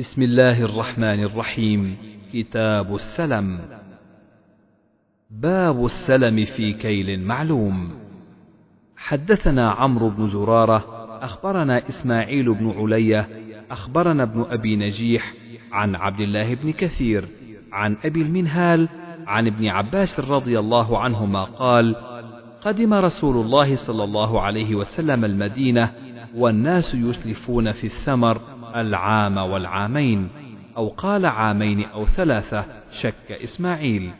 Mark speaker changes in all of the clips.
Speaker 1: بسم الله الرحمن الرحيم. كتاب السلم. باب السلم في كيل معلوم. حدثنا عمرو بن زرارة أخبرنا إسماعيل بن علية أخبرنا ابن أبي نجيح عن عبد الله بن كثير عن أبي المنهال عن ابن عباس رضي الله عنهما قال قدم رسول الله صلى الله عليه وسلم المدينة والناس يسلفون في الثمر العام والعامين أو قال عامين أو ثلاثة شك إسماعيل.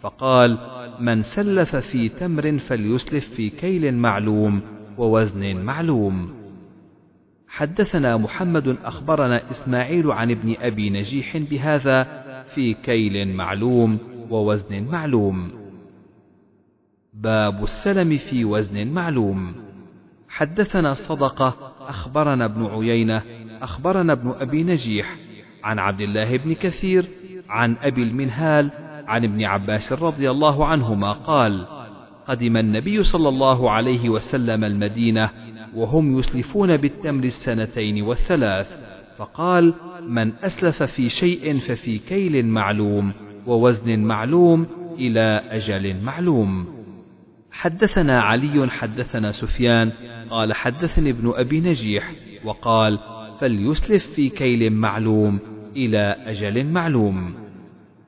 Speaker 1: فقال من سلف في تمر فليسلف في كيل معلوم ووزن معلوم. حدثنا محمد أخبرنا إسماعيل عن ابن أبي نجيح بهذا في كيل معلوم ووزن معلوم. باب السلم في وزن معلوم. حدثنا صدقة أخبرنا ابن عيينة أخبرنا ابن أبي نجيح عن عبد الله بن كثير عن أبي المنهال عن ابن عباس رضي الله عنهما قال قدم النبي صلى الله عليه وسلم المدينة وهم يسلفون بالتمر السنتين والثلاث فقال من أسلف في شيء ففي كيل معلوم ووزن معلوم إلى أجل معلوم. حدثنا علي حدثنا سفيان قال حدثني ابن أبي نجيح وقال فليسلف في كيل معلوم إلى أجل معلوم.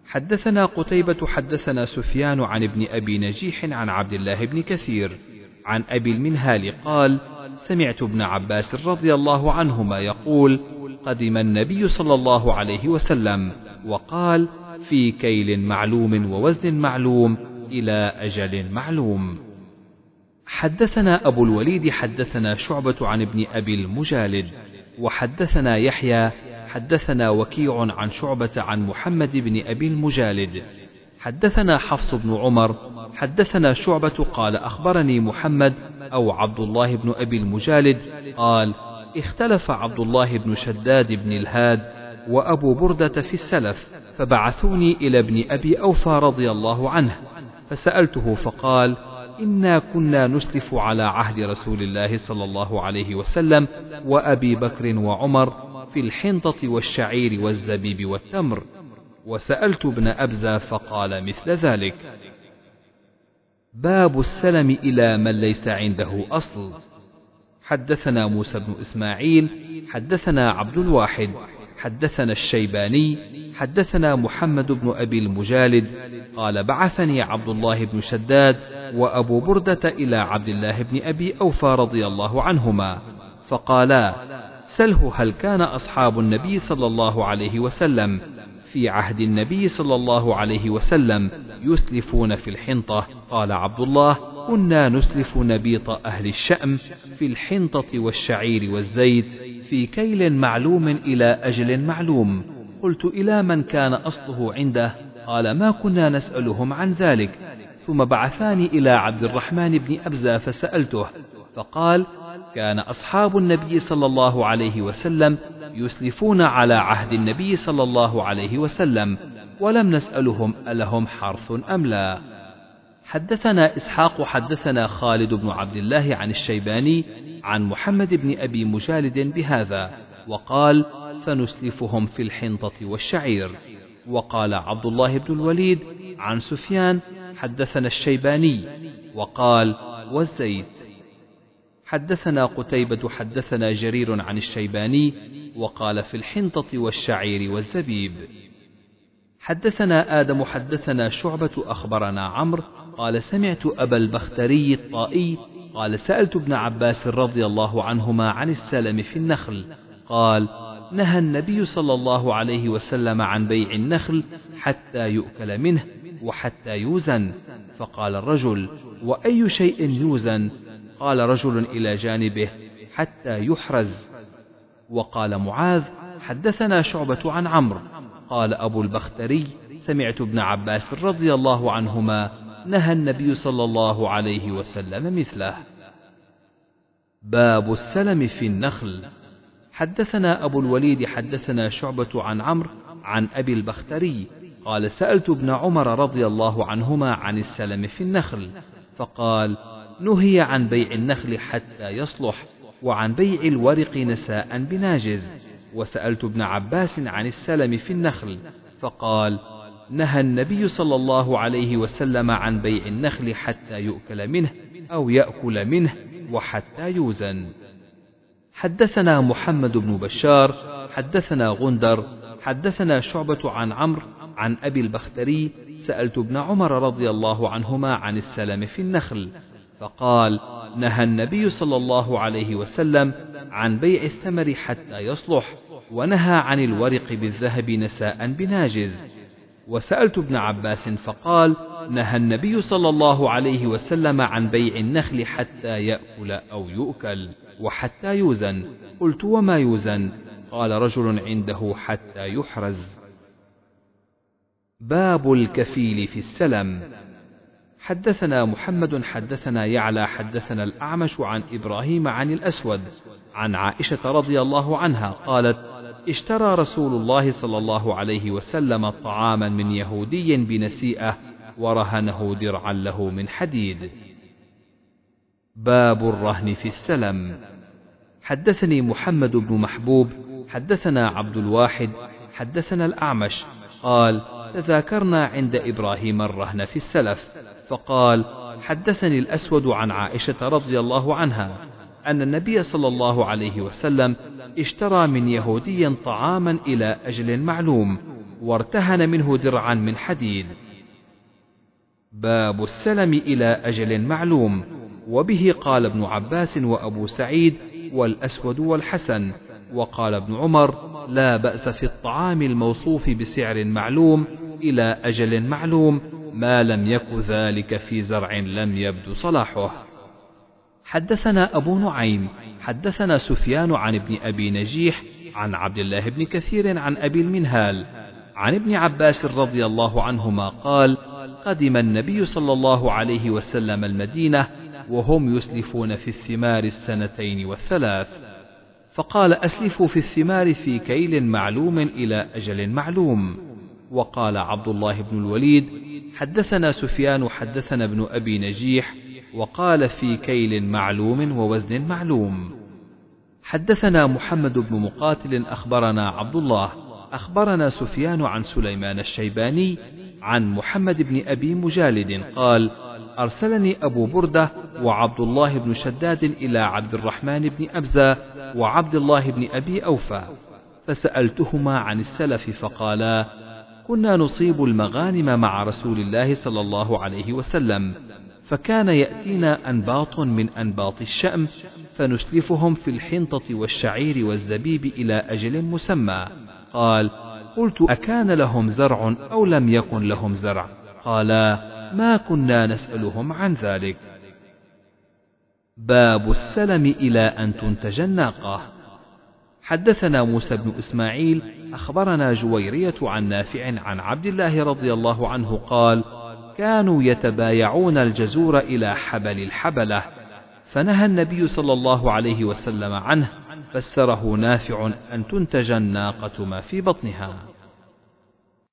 Speaker 1: حدثنا قتيبة حدثنا سفيان عن ابن أبي نجيح عن عبد الله بن كثير عن أبي المنهال قال سمعت ابن عباس رضي الله عنهما يقول قدم النبي صلى الله عليه وسلم وقال في كيل معلوم ووزن معلوم إلى أجل معلوم. حدثنا أبو الوليد حدثنا شعبة عن ابن أبي المجالد وحدثنا يحيى حدثنا وكيع عن شعبة عن محمد بن أبي المجالد. حدثنا حفص بن عمر حدثنا شعبة قال أخبرني محمد أو عبد الله بن أبي المجالد قال اختلف عبد الله بن شداد بن الهاد وأبو بردة في السلف فبعثوني إلى ابن أبي أوفى رضي الله عنه فسألته فقال إنا كنا نسلف على عهد رسول الله صلى الله عليه وسلم وأبي بكر وعمر في الحنطة والشعير والزبيب والتمر. وسألت ابن أبزة فقال مثل ذلك باب السلم إلى من ليس عنده أصل. حدثنا موسى بن إسماعيل حدثنا عبد الواحد حدثنا الشيباني حدثنا محمد بن أبي المجالد. قال بعثني عبد الله بن شداد وأبو بردة إلى عبد الله بن أبي أوفى رضي الله عنهما. فقالا سله هل كان أصحاب النبي صلى الله عليه وسلم في عهد النبي صلى الله عليه وسلم يسلفون في الحنطة؟ قال عبد الله كنا نسلف نبيط أهل الشأم في الحنطة والشعير والزيت في كيل معلوم إلى أجل معلوم. قلت إلى من كان أصله عنده؟ قال ما كنا نسألهم عن ذلك. ثم بعثاني إلى عبد الرحمن بن أبزة فسألته فقال كان أصحاب النبي صلى الله عليه وسلم يسلفون على عهد النبي صلى الله عليه وسلم ولم نسألهم ألهم حرث أم لا. حدثنا إسحاق حدثنا خالد بن عبد الله عن الشيباني عن محمد بن أبي مجالد بهذا وقال فنسلفهم في الحنطة والشعير وقال عبد الله بن الوليد عن سفيان حدثنا الشيباني وقال والزيت. حدثنا قتيبة حدثنا جرير عن الشيباني وقال في الحنطة والشعير والزبيب. حدثنا آدم حدثنا شعبة أخبرنا عمرو قال سمعت أبا البختري الطائي قال سألت ابن عباس رضي الله عنهما عن السلم في النخل قال نهى النبي صلى الله عليه وسلم عن بيع النخل حتى يؤكل منه وحتى يوزن؟ فقال الرجل وأي شيء يوزن؟ قال رجل إلى جانبه حتى يحرز. وقال معاذ حدثنا شعبة عن عمرو. قال أبو البختري سمعت ابن عباس رضي الله عنهما نهى النبي صلى الله عليه وسلم مثله. باب السلم في النخل. حدثنا أبو الوليد حدثنا شعبة عن عمرو عن أبي البختري قال سألت ابن عمر رضي الله عنهما عن السلم في النخل فقال نهي عن بيع النخل حتى يصلح وعن بيع الورق نساء بناجز. وسألت ابن عباس عن السلم في النخل فقال نهى النبي صلى الله عليه وسلم عن بيع النخل حتى يؤكل منه أو يأكل منه وحتى يوزن. حدثنا محمد بن بشار حدثنا غندر حدثنا شعبة عن عمرو عن أبي البختري سألت ابن عمر رضي الله عنهما عن السلم في النخل فقال نهى النبي صلى الله عليه وسلم عن بيع الثمر حتى يصلح ونهى عن الورق بالذهب نساء بناجز. وسألت ابن عباس فقال نهى النبي صلى الله عليه وسلم عن بيع النخل حتى يأكل أو يؤكل وحتى يوزن. قلت وما يوزن؟ قال رجل عنده حتى يحرز. باب الكفيل في السلم. حدثنا محمد حدثنا يعلى حدثنا الأعمش عن إبراهيم عن الأسود عن عائشة رضي الله عنها قالت اشترى رسول الله صلى الله عليه وسلم طعاما من يهودي بنسيئة ورهنه درعا له من حديد. باب الرهن في السلم. حدثني محمد بن محبوب حدثنا عبد الواحد حدثنا الأعمش قال تذاكرنا عند إبراهيم الرهن في السلف فقال حدثني الأسود عن عائشة رضي الله عنها أن النبي صلى الله عليه وسلم اشترى من يهودي طعاما إلى أجل معلوم وارتهن منه درعا من حديد. باب السلم إلى أجل معلوم وبه قال ابن عباس وأبو سعيد والأسود والحسن وقال ابن عمر لا بأس في الطعام الموصوف بسعر معلوم إلى أجل معلوم ما لم يك ذلك في زرع لم يبدو صلاحه. حدثنا أبو نعيم حدثنا سفيان عن ابن أبي نجيح عن عبد الله بن كثير عن أبي المنهال عن ابن عباس رضي الله عنهما قال قدم النبي صلى الله عليه وسلم المدينة وهم يسلفون في الثمار السنتين والثلاث. فقال أسلفوا في الثمار في كيل معلوم إلى أجل معلوم. وقال عبد الله بن الوليد حدثنا سفيان حدثنا ابن أبي نجيح وقال في كيل معلوم ووزن معلوم. حدثنا محمد بن مقاتل أخبرنا عبد الله أخبرنا سفيان عن سليمان الشيباني عن محمد بن أبي مجالد قال أرسلني أبو بردة وعبد الله بن شداد إلى عبد الرحمن بن أبزة وعبد الله بن أبي أوفى فسألتهما عن السلف فقالا كنا نصيب المغانم مع رسول الله صلى الله عليه وسلم فكان يأتينا أنباط من أنباط الشأم فنسلفهم في الحنطة والشعير والزبيب إلى أجل مسمى. قال قلت أكان لهم زرع أو لم يكن لهم زرع؟ قالا ما كنا نسألهم عن ذلك. باب السلم إلى أن تنتج الناقة. حدثنا موسى بن إسماعيل أخبرنا جويرية عن نافع عن عبد الله رضي الله عنه قال كانوا يتبايعون الجزور إلى حبل الحبلة فنهى النبي صلى الله عليه وسلم عنه فسره نافع أن تنتج الناقة ما في بطنها.